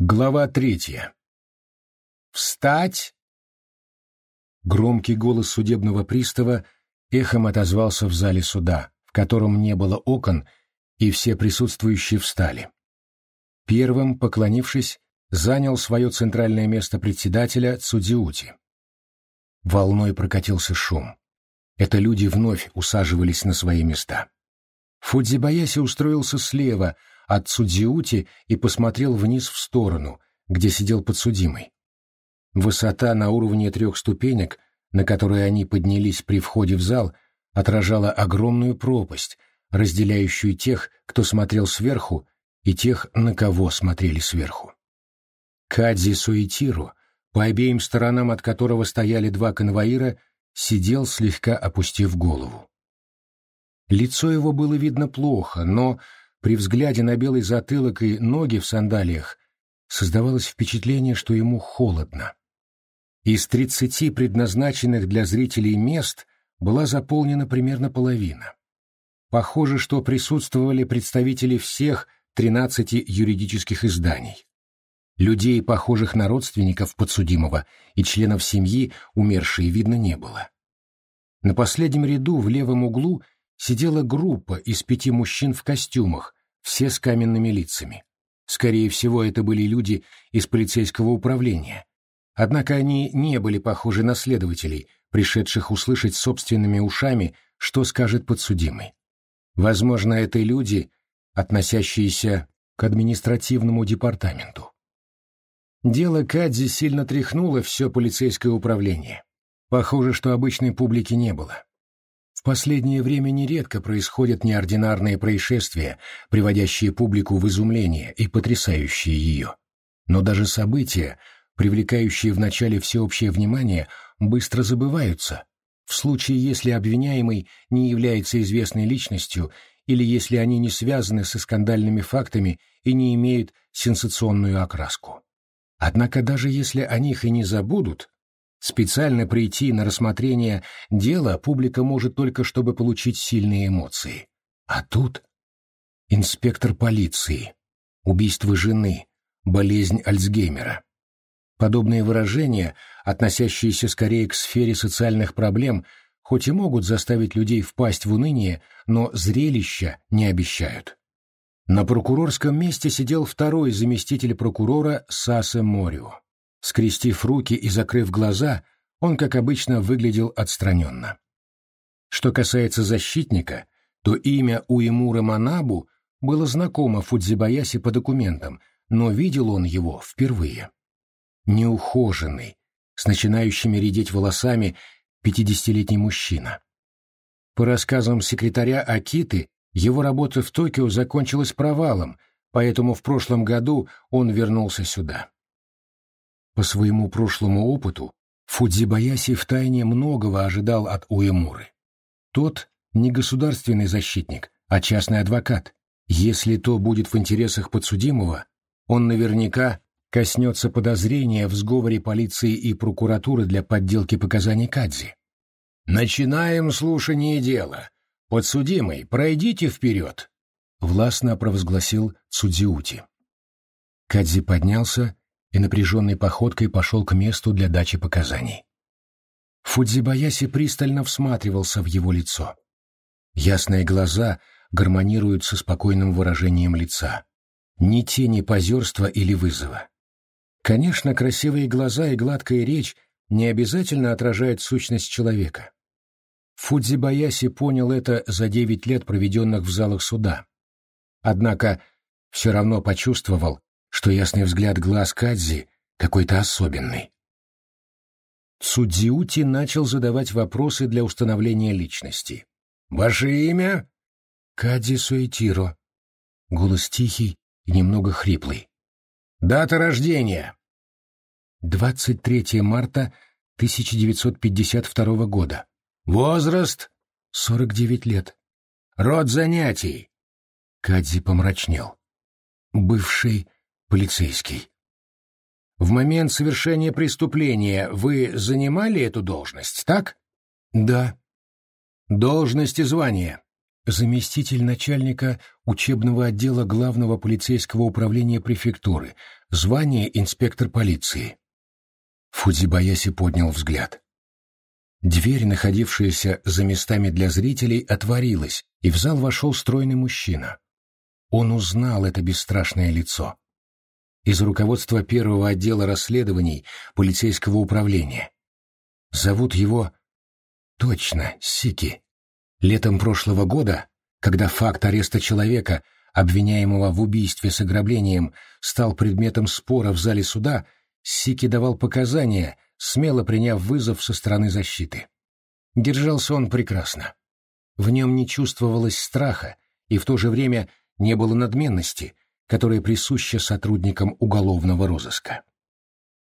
Глава третья. «Встать!» Громкий голос судебного пристава эхом отозвался в зале суда, в котором не было окон, и все присутствующие встали. Первым, поклонившись, занял свое центральное место председателя Цудиути. Волной прокатился шум. Это люди вновь усаживались на свои места. Фудзибаяси устроился слева — от Цудзиути и посмотрел вниз в сторону, где сидел подсудимый. Высота на уровне трех ступенек, на которые они поднялись при входе в зал, отражала огромную пропасть, разделяющую тех, кто смотрел сверху, и тех, на кого смотрели сверху. Кадзи Суэтиру, по обеим сторонам от которого стояли два конвоира, сидел, слегка опустив голову. Лицо его было видно плохо, но при взгляде на белый затылок и ноги в сандалиях создавалось впечатление, что ему холодно. Из тридцати предназначенных для зрителей мест была заполнена примерно половина. Похоже, что присутствовали представители всех тринадцати юридических изданий. Людей, похожих на родственников подсудимого и членов семьи, умершей видно не было. На последнем ряду в левом углу сидела группа из пяти мужчин в костюмах, все с каменными лицами. Скорее всего, это были люди из полицейского управления. Однако они не были похожи на следователей, пришедших услышать собственными ушами, что скажет подсудимый. Возможно, это люди, относящиеся к административному департаменту. Дело Кадзи сильно тряхнуло все полицейское управление. Похоже, что обычной публики не было. В последнее время нередко происходят неординарные происшествия, приводящие публику в изумление и потрясающие ее. Но даже события, привлекающие вначале всеобщее внимание, быстро забываются, в случае, если обвиняемый не является известной личностью или если они не связаны со скандальными фактами и не имеют сенсационную окраску. Однако даже если о них и не забудут, Специально прийти на рассмотрение дела публика может только, чтобы получить сильные эмоции. А тут инспектор полиции, убийство жены, болезнь Альцгеймера. Подобные выражения, относящиеся скорее к сфере социальных проблем, хоть и могут заставить людей впасть в уныние, но зрелища не обещают. На прокурорском месте сидел второй заместитель прокурора Сасе Морио. Скрестив руки и закрыв глаза, он, как обычно, выглядел отстраненно. Что касается защитника, то имя Уэмура Манабу было знакомо Фудзибаяси по документам, но видел он его впервые. Неухоженный, с начинающими редеть волосами, пятидесятилетний мужчина. По рассказам секретаря Акиты, его работа в Токио закончилась провалом, поэтому в прошлом году он вернулся сюда. По своему прошлому опыту Фудзибаяси втайне многого ожидал от Уэмуры. Тот не государственный защитник, а частный адвокат. Если то будет в интересах подсудимого, он наверняка коснется подозрения в сговоре полиции и прокуратуры для подделки показаний Кадзи. «Начинаем слушание дела. Подсудимый, пройдите вперед», — властно провозгласил Цудзиути. Кадзи поднялся и напряженной походкой пошел к месту для дачи показаний. Фудзибаяси пристально всматривался в его лицо. Ясные глаза гармонируют со спокойным выражением лица. Ни тени позерства или вызова. Конечно, красивые глаза и гладкая речь не обязательно отражают сущность человека. Фудзибаяси понял это за девять лет, проведенных в залах суда. Однако все равно почувствовал, что ясный взгляд глаз Кадзи какой-то особенный. Судзиути начал задавать вопросы для установления личности. «Ваше имя?» «Кадзи Суэтиро». Голос тихий и немного хриплый. «Дата рождения?» «23 марта 1952 года». «Возраст?» «49 лет». «Род занятий?» Кадзи помрачнел. «Бывший полицейский. В момент совершения преступления вы занимали эту должность, так? Да. Должность и звание. заместитель начальника учебного отдела главного полицейского управления префектуры, звание инспектор полиции. Фудзибаяси поднял взгляд. Дверь, находившаяся за местами для зрителей, отворилась, и в зал вошел стройный мужчина. Он узнал это бесстрашное лицо. Из руководства первого отдела расследований полицейского управления. Зовут его... Точно, Сики. Летом прошлого года, когда факт ареста человека, обвиняемого в убийстве с ограблением, стал предметом спора в зале суда, Сики давал показания, смело приняв вызов со стороны защиты. Держался он прекрасно. В нем не чувствовалось страха, и в то же время не было надменности, которая присуща сотрудникам уголовного розыска.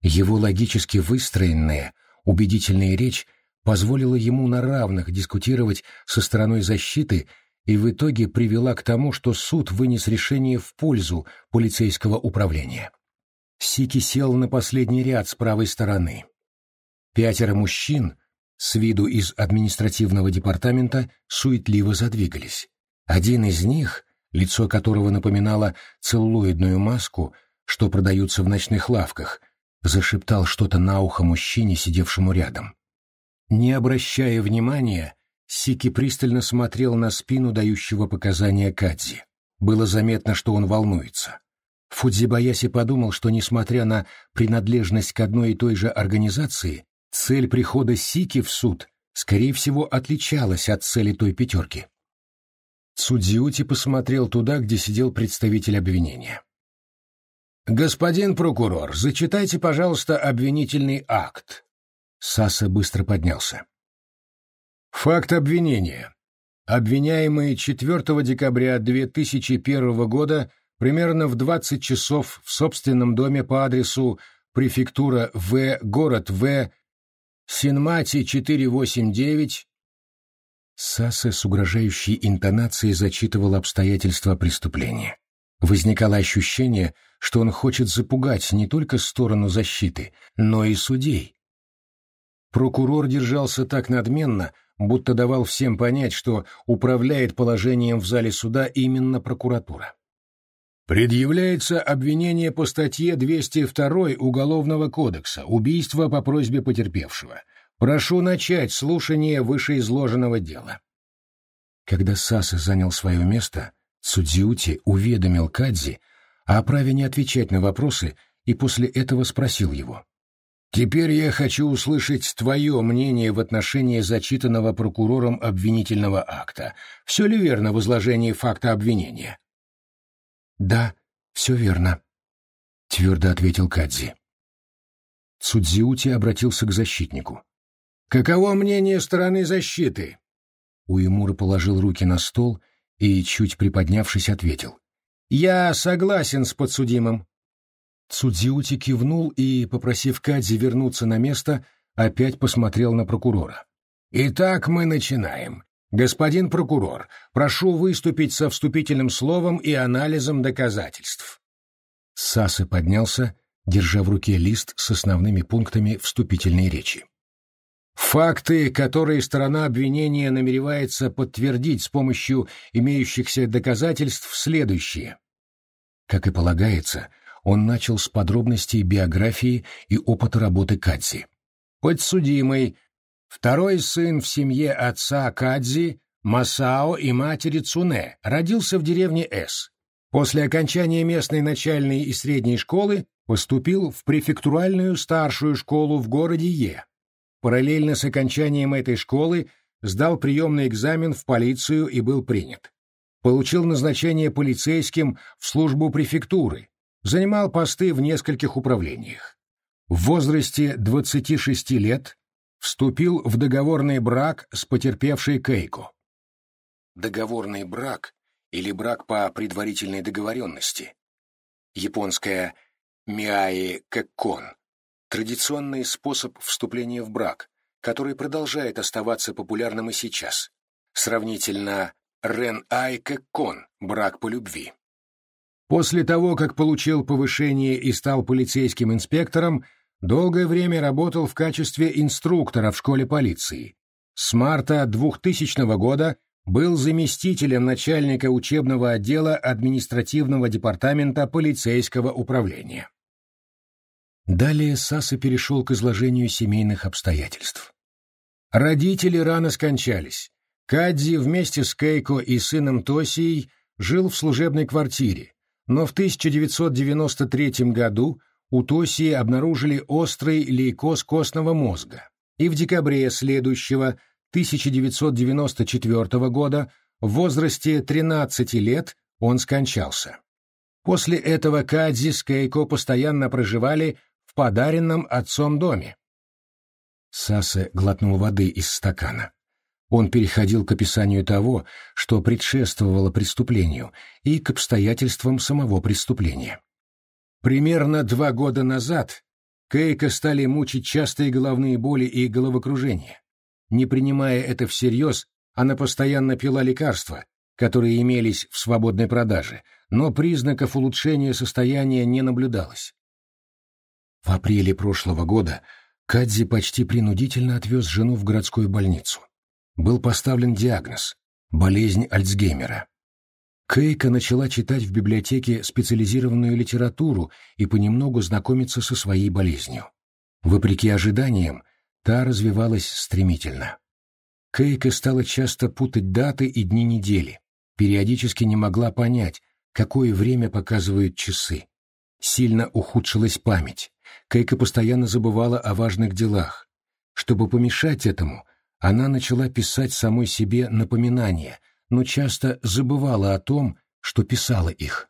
Его логически выстроенная, убедительная речь позволила ему на равных дискутировать со стороной защиты и в итоге привела к тому, что суд вынес решение в пользу полицейского управления. Сики сел на последний ряд с правой стороны. Пятеро мужчин, с виду из административного департамента, суетливо задвигались. Один из них, лицо которого напоминало целлоидную маску, что продаются в ночных лавках, зашептал что-то на ухо мужчине, сидевшему рядом. Не обращая внимания, Сики пристально смотрел на спину дающего показания Кадзи. Было заметно, что он волнуется. Фудзибаяси подумал, что, несмотря на принадлежность к одной и той же организации, цель прихода Сики в суд, скорее всего, отличалась от цели той пятерки. Судзиути посмотрел туда, где сидел представитель обвинения. «Господин прокурор, зачитайте, пожалуйста, обвинительный акт», Саса быстро поднялся. Факт обвинения. Обвиняемый 4 декабря 2001 года примерно в 20 часов в собственном доме по адресу префектура В, город В, Синмати 489. Саса с угрожающей интонацией зачитывал обстоятельства преступления. Возникало ощущение, что он хочет запугать не только сторону защиты, но и судей, Прокурор держался так надменно, будто давал всем понять, что управляет положением в зале суда именно прокуратура. Предъявляется обвинение по статье 202 Уголовного кодекса «Убийство по просьбе потерпевшего». Прошу начать слушание вышеизложенного дела. Когда Саса занял свое место, Судзиути уведомил Кадзи о праве не отвечать на вопросы и после этого спросил его. Теперь я хочу услышать твое мнение в отношении зачитанного прокурором обвинительного акта. Все ли верно в изложении факта обвинения? Да, все верно, твердо ответил Кадзи. Судзиути обратился к защитнику. Каково мнение стороны защиты? Уэмура положил руки на стол и, чуть приподнявшись, ответил. Я согласен с подсудимым. Судзиути кивнул и, попросив Кадзи вернуться на место, опять посмотрел на прокурора. «Итак, мы начинаем. Господин прокурор, прошу выступить со вступительным словом и анализом доказательств». Сасы поднялся, держа в руке лист с основными пунктами вступительной речи. Факты, которые сторона обвинения намеревается подтвердить с помощью имеющихся доказательств, следующие. Как и полагается, он начал с подробностей биографии и опыта работы Кадзи. Подсудимый, второй сын в семье отца Кадзи, Масао и матери Цуне, родился в деревне С. После окончания местной начальной и средней школы поступил в префектуральную старшую школу в городе Е. Параллельно с окончанием этой школы сдал приемный экзамен в полицию и был принят. Получил назначение полицейским в службу префектуры, занимал посты в нескольких управлениях. В возрасте 26 лет вступил в договорный брак с потерпевшей Кейко. Договорный брак или брак по предварительной договоренности. Японская «миаи кэккон» – традиционный способ вступления в брак, который продолжает оставаться популярным и сейчас. Сравнительно «рен-ай кэккон» – брак по любви. После того, как получил повышение и стал полицейским инспектором, долгое время работал в качестве инструктора в школе полиции. С марта 2000 года был заместителем начальника учебного отдела административного департамента полицейского управления. Далее Саса перешел к изложению семейных обстоятельств. Родители рано скончались. Кадзи вместе с Кейко и сыном Тосией жил в служебной квартире, но в 1993 году у Тосии обнаружили острый лейкоз костного мозга, и в декабре следующего 1994 года в возрасте 13 лет он скончался. После этого Кадзи с Кейко постоянно проживали в подаренном отцом доме. Сасе глотнул воды из стакана. Он переходил к описанию того, что предшествовало преступлению, и к обстоятельствам самого преступления. Примерно два года назад Кейка стали мучить частые головные боли и головокружение. Не принимая это всерьез, она постоянно пила лекарства, которые имелись в свободной продаже, но признаков улучшения состояния не наблюдалось. В апреле прошлого года Кадзи почти принудительно отвез жену в городскую больницу. Был поставлен диагноз – болезнь Альцгеймера. Кейка начала читать в библиотеке специализированную литературу и понемногу знакомиться со своей болезнью. Вопреки ожиданиям, Та развивалась стремительно. Кейка стала часто путать даты и дни недели, периодически не могла понять, какое время показывают часы. Сильно ухудшилась память. Кейка постоянно забывала о важных делах. Чтобы помешать этому, она начала писать самой себе напоминания, но часто забывала о том, что писала их.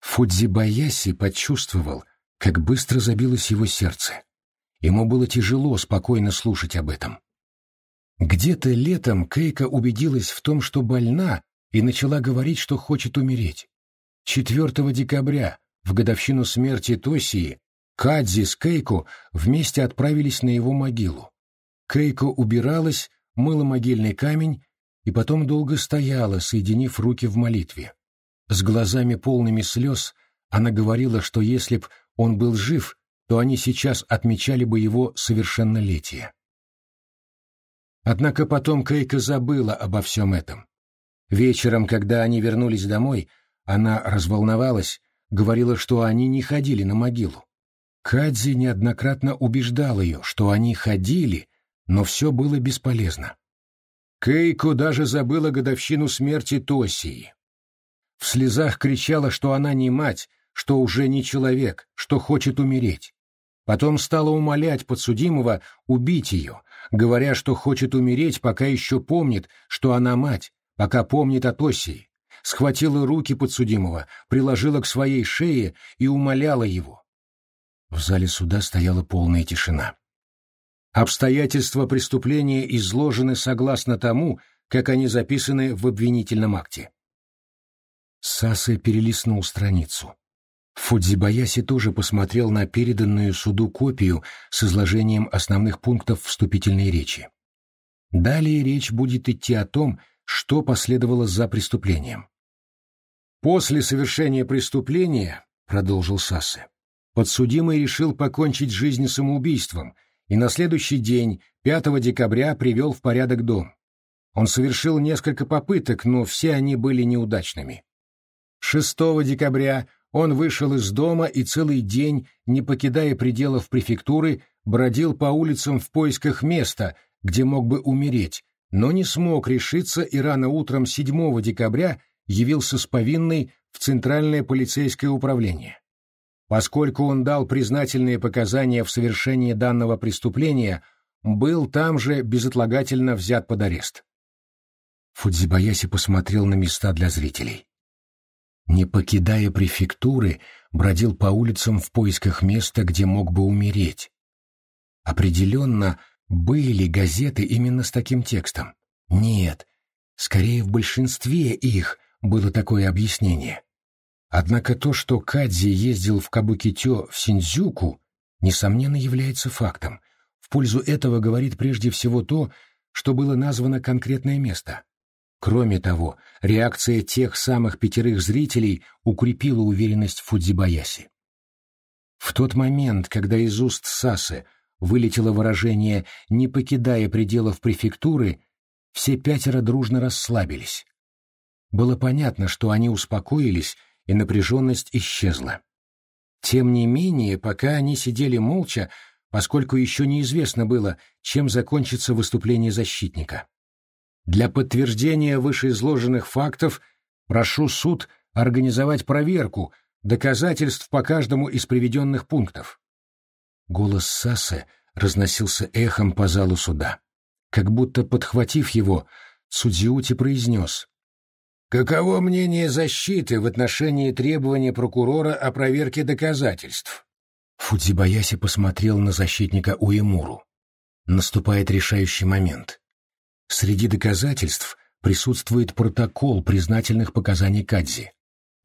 Фудзибаяси почувствовал, как быстро забилось его сердце. Ему было тяжело спокойно слушать об этом. Где-то летом Кейка убедилась в том, что больна, и начала говорить, что хочет умереть. 4 декабря, в годовщину смерти Тосии, Кадзи с Кейко вместе отправились на его могилу. Кейко убиралась, мыла могильный камень и потом долго стояла, соединив руки в молитве. С глазами полными слез она говорила, что если б он был жив, то они сейчас отмечали бы его совершеннолетие. Однако потом Кейка забыла обо всем этом. Вечером, когда они вернулись домой, она разволновалась, говорила, что они не ходили на могилу. Кадзи неоднократно убеждал ее, что они ходили, но все было бесполезно. Кейко даже забыла годовщину смерти Тосии. В слезах кричала, что она не мать, что уже не человек, что хочет умереть. Потом стала умолять подсудимого убить ее, говоря, что хочет умереть, пока еще помнит, что она мать, пока помнит о Тосии. Схватила руки подсудимого, приложила к своей шее и умоляла его. В зале суда стояла полная тишина. Обстоятельства преступления изложены согласно тому, как они записаны в обвинительном акте. Сасы перелистнул страницу. Фудзибаяси тоже посмотрел на переданную суду копию с изложением основных пунктов вступительной речи. Далее речь будет идти о том, что последовало за преступлением. «После совершения преступления, — продолжил Сассе, — подсудимый решил покончить жизнь самоубийством и на следующий день, 5 декабря, привел в порядок дом. Он совершил несколько попыток, но все они были неудачными. 6 декабря он вышел из дома и целый день, не покидая пределов префектуры, бродил по улицам в поисках места, где мог бы умереть, но не смог решиться и рано утром 7 декабря явился с повинной в Центральное полицейское управление. Поскольку он дал признательные показания в совершении данного преступления, был там же безотлагательно взят под арест. Фудзибаяси посмотрел на места для зрителей не покидая префектуры, бродил по улицам в поисках места, где мог бы умереть. Определенно, были газеты именно с таким текстом. Нет, скорее в большинстве их было такое объяснение. Однако то, что Кадзи ездил в Кабукитё в Синдзюку, несомненно является фактом. В пользу этого говорит прежде всего то, что было названо конкретное место. Кроме того, реакция тех самых пятерых зрителей укрепила уверенность Фудзибаяси. В тот момент, когда из уст Сасы вылетело выражение «не покидая пределов префектуры», все пятеро дружно расслабились. Было понятно, что они успокоились, и напряженность исчезла. Тем не менее, пока они сидели молча, поскольку еще неизвестно было, чем закончится выступление защитника. Для подтверждения вышеизложенных фактов прошу суд организовать проверку доказательств по каждому из приведенных пунктов. Голос Сассы разносился эхом по залу суда. Как будто подхватив его, Судзиути произнес. «Каково мнение защиты в отношении требования прокурора о проверке доказательств?» Фудзибаяси посмотрел на защитника Уэмуру. Наступает решающий момент. Среди доказательств присутствует протокол признательных показаний Кадзи.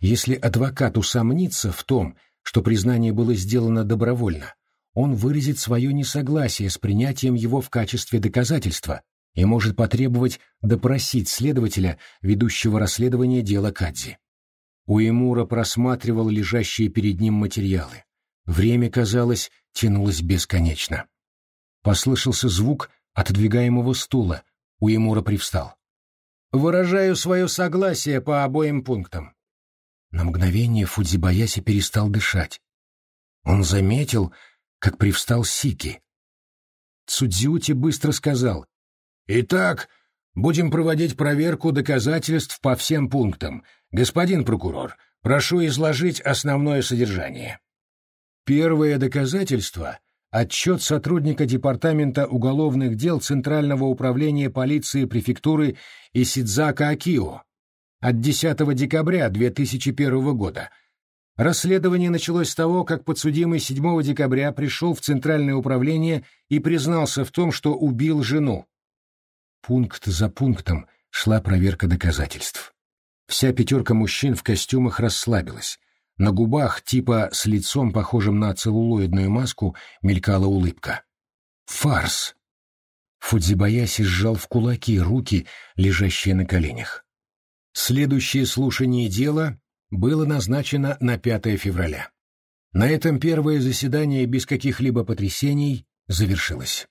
Если адвокат усомнится в том, что признание было сделано добровольно, он выразит свое несогласие с принятием его в качестве доказательства и может потребовать допросить следователя, ведущего расследование дела Кадзи. Уэмура просматривал лежащие перед ним материалы. Время, казалось, тянулось бесконечно. Послышался звук отодвигаемого стула. Уэмура привстал. «Выражаю свое согласие по обоим пунктам». На мгновение Фудзибаяси перестал дышать. Он заметил, как привстал Сики. Цудзиути быстро сказал, «Итак, будем проводить проверку доказательств по всем пунктам. Господин прокурор, прошу изложить основное содержание». Первое доказательство — отчет сотрудника Департамента уголовных дел Центрального управления полиции префектуры Исидзака Акио от 10 декабря 2001 года — Расследование началось с того, как подсудимый 7 декабря пришел в Центральное управление и признался в том, что убил жену. Пункт за пунктом шла проверка доказательств. Вся пятерка мужчин в костюмах расслабилась. На губах, типа с лицом, похожим на целлулоидную маску, мелькала улыбка. Фарс! Фудзибаяси сжал в кулаки руки, лежащие на коленях. Следующее слушание дела было назначено на 5 февраля. На этом первое заседание без каких-либо потрясений завершилось.